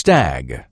stag.